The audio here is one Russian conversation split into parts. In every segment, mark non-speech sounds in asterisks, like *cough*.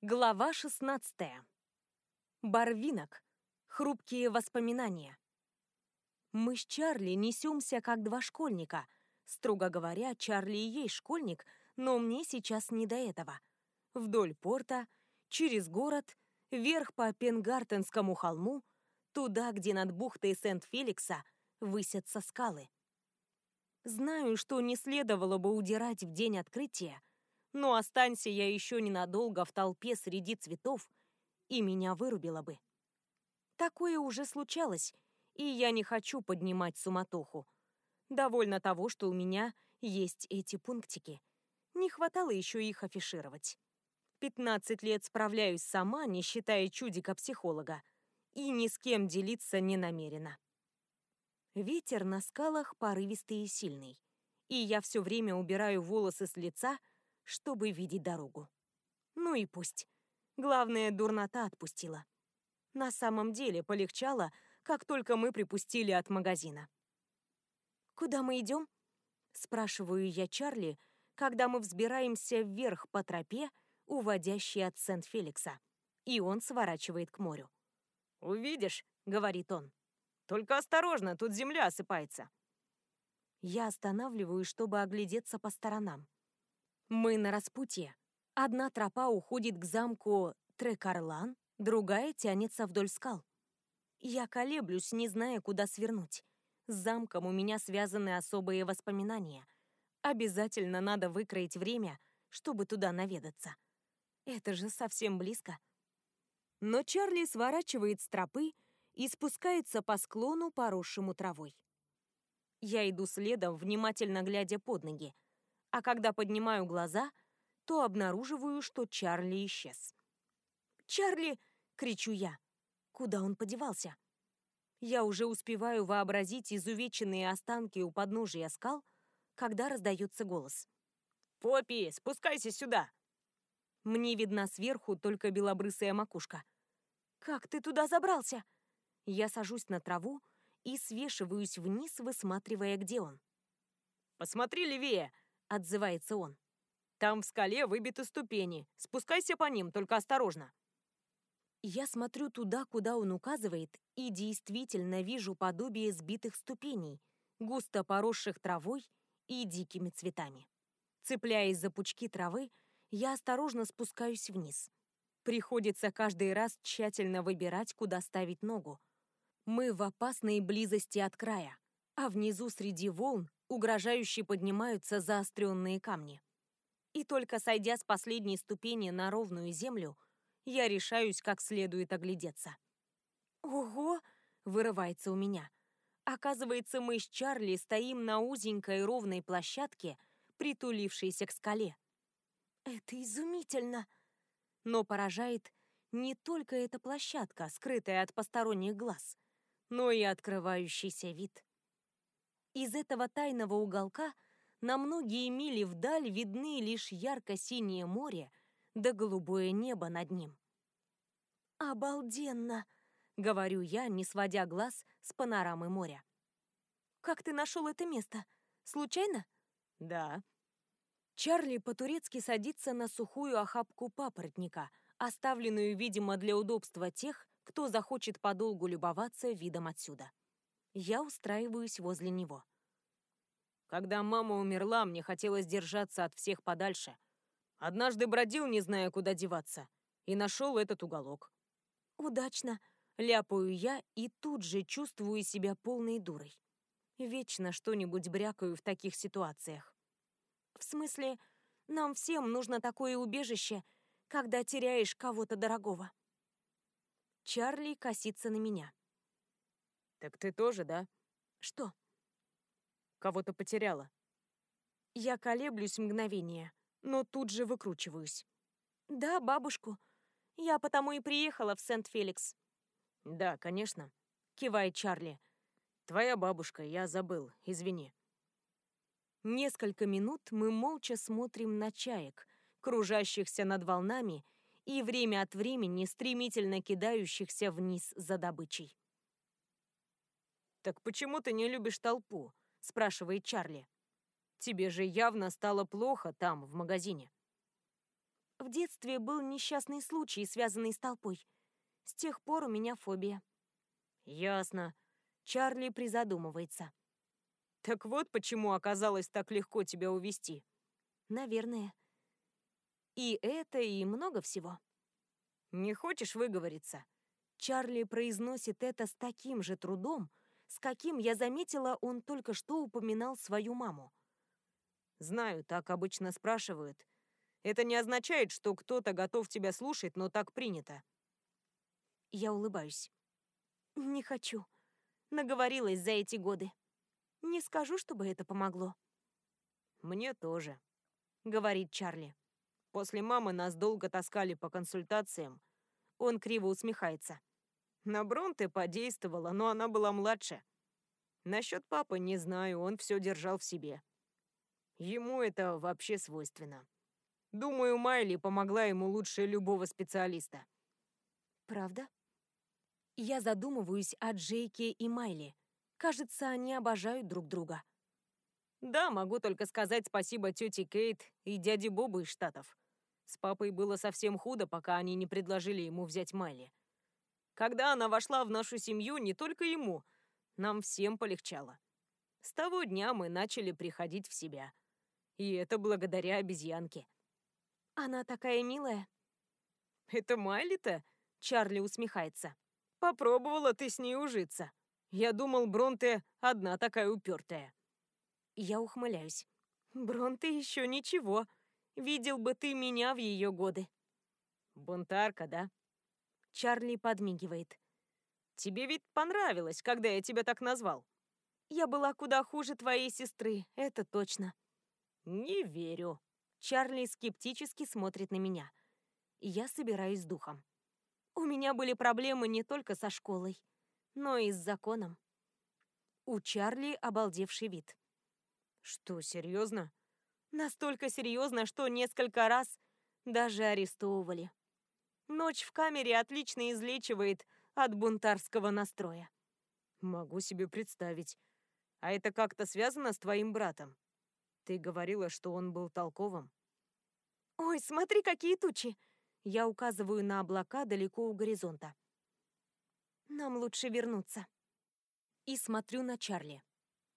Глава 16. Барвинок. Хрупкие воспоминания. Мы с Чарли несемся как два школьника. Строго говоря, Чарли и есть школьник, но мне сейчас не до этого. Вдоль порта, через город, вверх по Пенгартенскому холму, туда, где над бухтой Сент-Феликса высятся скалы. Знаю, что не следовало бы удирать в день открытия, но останься я еще ненадолго в толпе среди цветов, и меня вырубило бы. Такое уже случалось, и я не хочу поднимать суматоху. Довольно того, что у меня есть эти пунктики. Не хватало еще их афишировать. 15 лет справляюсь сама, не считая чудика-психолога, и ни с кем делиться не намерена. Ветер на скалах порывистый и сильный, и я все время убираю волосы с лица, чтобы видеть дорогу. Ну и пусть. Главное, дурнота отпустила. На самом деле полегчало, как только мы припустили от магазина. «Куда мы идем?» — спрашиваю я Чарли, когда мы взбираемся вверх по тропе, уводящей от Сент-Феликса, и он сворачивает к морю. «Увидишь», — говорит он. «Только осторожно, тут земля осыпается». Я останавливаюсь, чтобы оглядеться по сторонам. Мы на распутье. Одна тропа уходит к замку Трекарлан, другая тянется вдоль скал. Я колеблюсь, не зная, куда свернуть. С замком у меня связаны особые воспоминания. Обязательно надо выкроить время, чтобы туда наведаться. Это же совсем близко. Но Чарли сворачивает с тропы и спускается по склону, поросшему травой. Я иду следом, внимательно глядя под ноги — а когда поднимаю глаза, то обнаруживаю, что Чарли исчез. «Чарли!» — кричу я. Куда он подевался? Я уже успеваю вообразить изувеченные останки у подножия скал, когда раздается голос. «Поппи, спускайся сюда!» Мне видна сверху только белобрысая макушка. «Как ты туда забрался?» Я сажусь на траву и свешиваюсь вниз, высматривая, где он. «Посмотри левее!» — отзывается он. «Там в скале выбиты ступени. Спускайся по ним, только осторожно». Я смотрю туда, куда он указывает, и действительно вижу подобие сбитых ступеней, густо поросших травой и дикими цветами. Цепляясь за пучки травы, я осторожно спускаюсь вниз. Приходится каждый раз тщательно выбирать, куда ставить ногу. Мы в опасной близости от края, а внизу среди волн угрожающе поднимаются заостренные камни. И только сойдя с последней ступени на ровную землю, я решаюсь как следует оглядеться. «Ого!» — вырывается у меня. Оказывается, мы с Чарли стоим на узенькой ровной площадке, притулившейся к скале. Это изумительно! Но поражает не только эта площадка, скрытая от посторонних глаз, но и открывающийся вид. Из этого тайного уголка на многие мили вдаль видны лишь ярко-синее море да голубое небо над ним. «Обалденно!» — говорю я, не сводя глаз с панорамы моря. «Как ты нашел это место? Случайно?» «Да». Чарли по-турецки садится на сухую охапку папоротника, оставленную, видимо, для удобства тех, кто захочет подолгу любоваться видом отсюда. Я устраиваюсь возле него. Когда мама умерла, мне хотелось держаться от всех подальше. Однажды бродил, не зная, куда деваться, и нашел этот уголок. Удачно. Ляпаю я и тут же чувствую себя полной дурой. Вечно что-нибудь брякаю в таких ситуациях. В смысле, нам всем нужно такое убежище, когда теряешь кого-то дорогого. Чарли косится на меня. «Так ты тоже, да?» «Что?» «Кого-то потеряла». Я колеблюсь мгновение, но тут же выкручиваюсь. «Да, бабушку. Я потому и приехала в Сент-Феликс». «Да, конечно», — кивает Чарли. «Твоя бабушка, я забыл, извини». Несколько минут мы молча смотрим на чаек, кружащихся над волнами и время от времени стремительно кидающихся вниз за добычей. «Так почему ты не любишь толпу?» — спрашивает Чарли. «Тебе же явно стало плохо там, в магазине». В детстве был несчастный случай, связанный с толпой. С тех пор у меня фобия. Ясно. Чарли призадумывается. Так вот почему оказалось так легко тебя увести. Наверное. И это, и много всего. Не хочешь выговориться? Чарли произносит это с таким же трудом, с каким я заметила, он только что упоминал свою маму. Знаю, так обычно спрашивают. Это не означает, что кто-то готов тебя слушать, но так принято. Я улыбаюсь. Не хочу. Наговорилась за эти годы. Не скажу, чтобы это помогло. Мне тоже, говорит Чарли. После мамы нас долго таскали по консультациям. Он криво усмехается. На Бронте подействовала, но она была младше. Насчет папы не знаю, он все держал в себе. Ему это вообще свойственно. Думаю, Майли помогла ему лучше любого специалиста. Правда? Я задумываюсь о Джейке и Майли. Кажется, они обожают друг друга. Да, могу только сказать спасибо тете Кейт и дяде Бобу из Штатов. С папой было совсем худо, пока они не предложили ему взять Майли. Когда она вошла в нашу семью, не только ему, нам всем полегчало. С того дня мы начали приходить в себя. И это благодаря обезьянке. Она такая милая. Это Майли-то? Чарли усмехается. Попробовала ты с ней ужиться. Я думал, Бронте одна такая упертая. Я ухмыляюсь. Бронте еще ничего. Видел бы ты меня в ее годы. Бунтарка, да? Чарли подмигивает. «Тебе ведь понравилось, когда я тебя так назвал?» «Я была куда хуже твоей сестры, это точно». «Не верю». Чарли скептически смотрит на меня. Я собираюсь с духом. У меня были проблемы не только со школой, но и с законом. У Чарли обалдевший вид. «Что, серьезно?» Настолько серьезно, что несколько раз даже арестовывали. Ночь в камере отлично излечивает от бунтарского настроя. Могу себе представить. А это как-то связано с твоим братом? Ты говорила, что он был толковым. Ой, смотри, какие тучи! Я указываю на облака далеко у горизонта. Нам лучше вернуться. И смотрю на Чарли.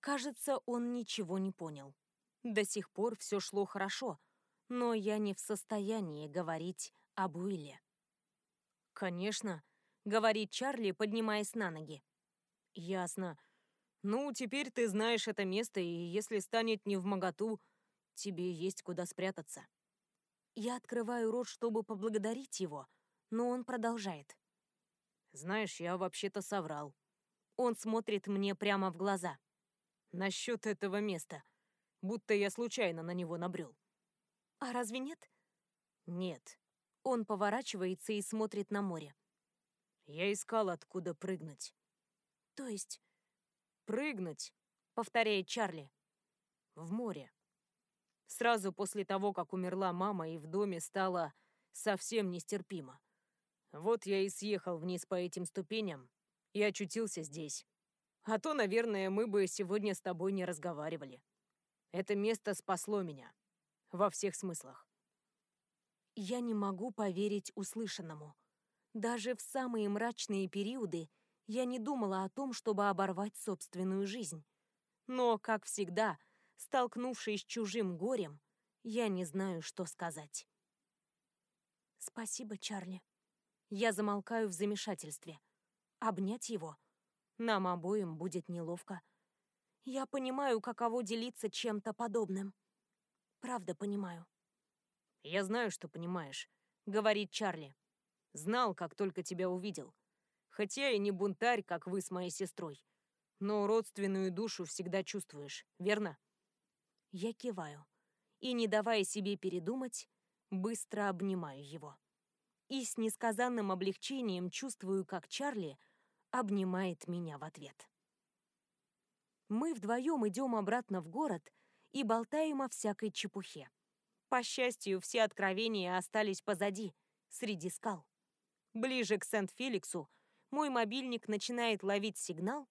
Кажется, он ничего не понял. До сих пор все шло хорошо, но я не в состоянии говорить об Уилле. «Конечно», — говорит Чарли, поднимаясь на ноги. «Ясно. Ну, теперь ты знаешь это место, и если станет не в моготу, тебе есть куда спрятаться». Я открываю рот, чтобы поблагодарить его, но он продолжает. «Знаешь, я вообще-то соврал». Он смотрит мне прямо в глаза. «Насчет этого места. Будто я случайно на него набрел». «А разве нет?» «Нет. Он поворачивается и смотрит на море. Я искал, откуда прыгнуть. То есть? Прыгнуть, повторяет Чарли. В море. Сразу после того, как умерла мама, и в доме стало совсем нестерпимо. Вот я и съехал вниз по этим ступеням и очутился здесь. А то, наверное, мы бы сегодня с тобой не разговаривали. Это место спасло меня. Во всех смыслах. Я не могу поверить услышанному. Даже в самые мрачные периоды я не думала о том, чтобы оборвать собственную жизнь. Но, как всегда, столкнувшись с чужим горем, я не знаю, что сказать. Спасибо, Чарли. Я замолкаю в замешательстве. Обнять его? Нам обоим будет неловко. Я понимаю, каково делиться чем-то подобным. Правда понимаю. «Я знаю, что понимаешь», — говорит Чарли. «Знал, как только тебя увидел. Хотя и не бунтарь, как вы с моей сестрой. Но родственную душу всегда чувствуешь, верно?» Я киваю. И, не давая себе передумать, быстро обнимаю его. И с несказанным облегчением чувствую, как Чарли обнимает меня в ответ. Мы вдвоем идем обратно в город и болтаем о всякой чепухе. По счастью, все откровения остались позади, среди скал. Ближе к Сент-Феликсу мой мобильник начинает ловить сигнал,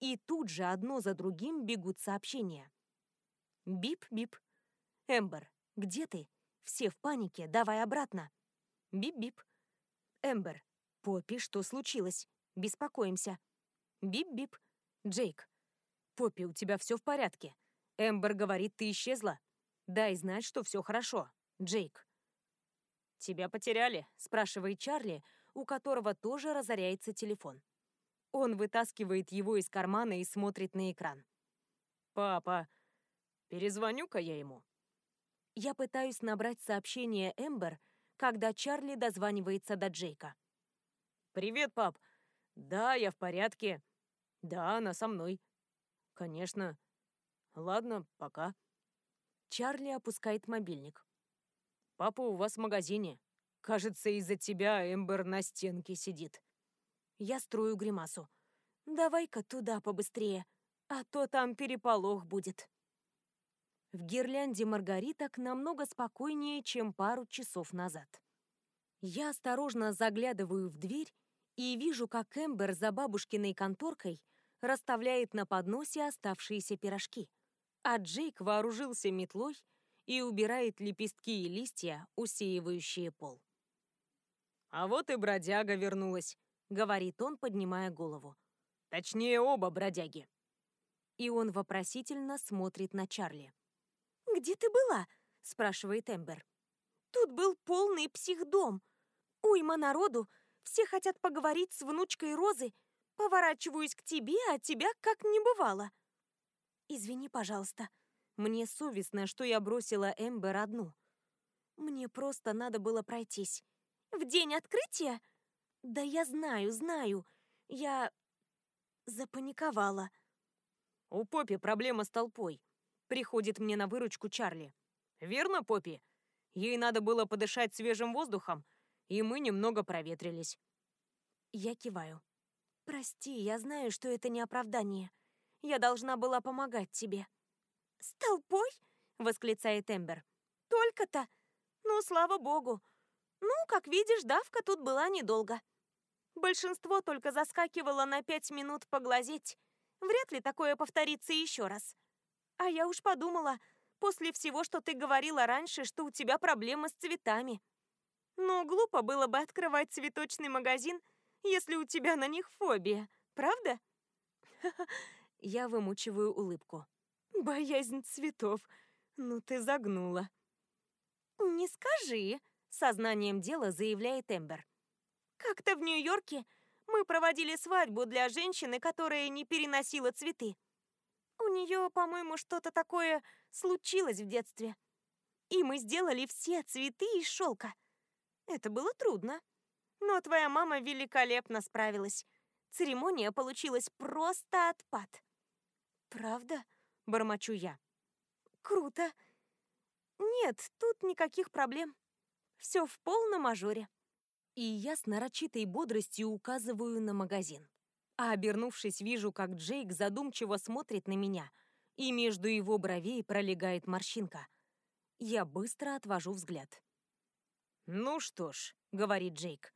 и тут же одно за другим бегут сообщения. Бип-бип. Эмбер, где ты? Все в панике, давай обратно. Бип-бип. Эмбер. Поппи, что случилось? Беспокоимся. Бип-бип. Джейк. Поппи, у тебя все в порядке. Эмбер говорит, ты исчезла. Дай знать, что все хорошо. Джейк. «Тебя потеряли?» – спрашивает Чарли, у которого тоже разоряется телефон. Он вытаскивает его из кармана и смотрит на экран. «Папа, перезвоню-ка я ему». Я пытаюсь набрать сообщение Эмбер, когда Чарли дозванивается до Джейка. «Привет, пап. Да, я в порядке. Да, она со мной. Конечно. Ладно, пока». Чарли опускает мобильник. «Папа у вас в магазине. Кажется, из-за тебя Эмбер на стенке сидит». Я строю гримасу. «Давай-ка туда побыстрее, а то там переполох будет». В гирлянде маргариток намного спокойнее, чем пару часов назад. Я осторожно заглядываю в дверь и вижу, как Эмбер за бабушкиной конторкой расставляет на подносе оставшиеся пирожки, а Джейк вооружился метлой и убирает лепестки и листья, усеивающие пол. «А вот и бродяга вернулась», — говорит он, поднимая голову. «Точнее, оба бродяги». И он вопросительно смотрит на Чарли. «Где ты была?» — спрашивает Эмбер. «Тут был полный психдом. Уйма народу, все хотят поговорить с внучкой Розы. Поворачиваюсь к тебе, а тебя как не бывало». «Извини, пожалуйста. Мне совестно, что я бросила Эмбер одну. Мне просто надо было пройтись. В день открытия? Да я знаю, знаю. Я запаниковала». «У Поппи проблема с толпой», Приходит мне на выручку Чарли. «Верно, Поппи? Ей надо было подышать свежим воздухом, и мы немного проветрились». Я киваю. «Прости, я знаю, что это не оправдание. Я должна была помогать тебе». «С толпой?» — восклицает Эмбер. «Только-то? Ну, слава богу. Ну, как видишь, давка тут была недолго. Большинство только заскакивало на пять минут поглазеть. Вряд ли такое повторится еще раз. А я уж подумала, после всего, что ты говорила раньше, что у тебя проблемы с цветами. Но глупо было бы открывать цветочный магазин, если у тебя на них фобия, правда? *laughs* Я вымучиваю улыбку. Боязнь цветов. Ну ты загнула. Не скажи, сознанием дела заявляет Эмбер. Как-то в Нью-Йорке мы проводили свадьбу для женщины, которая не переносила цветы. У нее, по-моему, что-то такое случилось в детстве. И мы сделали все цветы из шелка. Это было трудно. Но твоя мама великолепно справилась. Церемония получилась просто отпад. Правда? Бормочу я. Круто. Нет, тут никаких проблем. Все в полном мажоре. И я с нарочитой бодростью указываю на магазин а обернувшись, вижу, как Джейк задумчиво смотрит на меня, и между его бровей пролегает морщинка. Я быстро отвожу взгляд. «Ну что ж», — говорит Джейк, —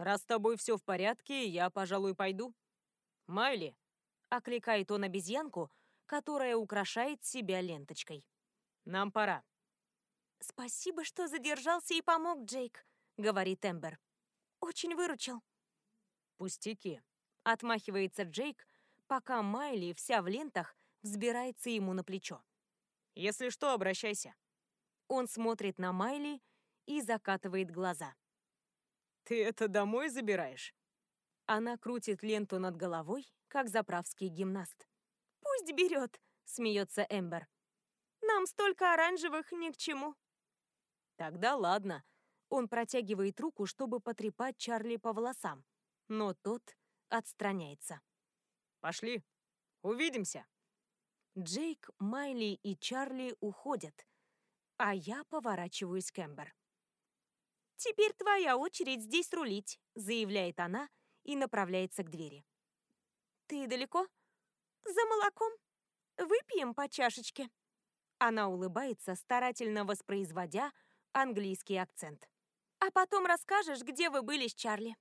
«раз с тобой все в порядке, я, пожалуй, пойду». «Майли», — окликает он обезьянку, которая украшает себя ленточкой. «Нам пора». «Спасибо, что задержался и помог, Джейк», — говорит Эмбер. «Очень выручил». «Пустяки», Отмахивается Джейк, пока Майли, вся в лентах, взбирается ему на плечо. «Если что, обращайся». Он смотрит на Майли и закатывает глаза. «Ты это домой забираешь?» Она крутит ленту над головой, как заправский гимнаст. «Пусть берет», — смеется Эмбер. «Нам столько оранжевых ни к чему». «Тогда ладно». Он протягивает руку, чтобы потрепать Чарли по волосам, но тот отстраняется. «Пошли, увидимся!» Джейк, Майли и Чарли уходят, а я поворачиваюсь к Эмбер. «Теперь твоя очередь здесь рулить», — заявляет она и направляется к двери. «Ты далеко?» «За молоком. Выпьем по чашечке». Она улыбается, старательно воспроизводя английский акцент. «А потом расскажешь, где вы были с Чарли».